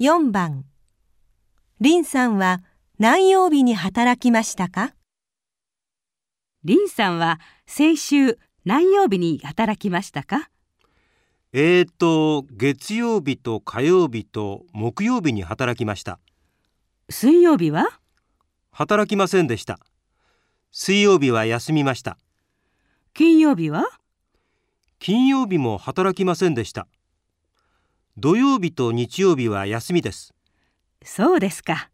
4番林さんは何曜日に働きましたか？林さんは先週何曜日に働きましたか？えーと、月曜日と火曜日と木曜日に働きました。水曜日は？働きませんでした。水曜日は休みました。金曜日は？金曜日も働きませんでした。土曜日と日曜日は休みです。そうですか。